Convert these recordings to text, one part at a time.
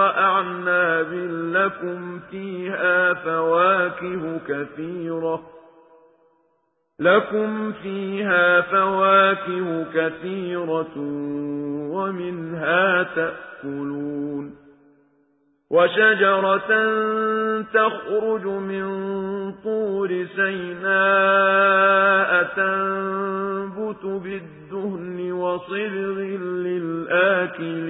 وأعناب لكم فيها فواكه كثيرة لكم فيها فواكه كثيرة ومنها تأكلون وشجرة تخرج من طور سيناء تنبت بالدهن وصبغ للآكلين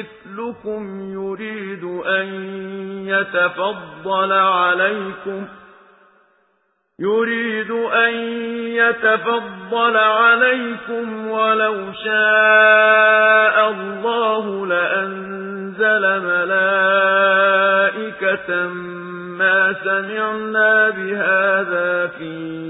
مثلكم يريد أن يتفضل عليكم يريد أن يتفضل عليكم ولو شاء الله لأنزل ملائكة ما سمعنا بهذا في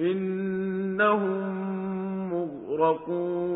إنهم مغرقون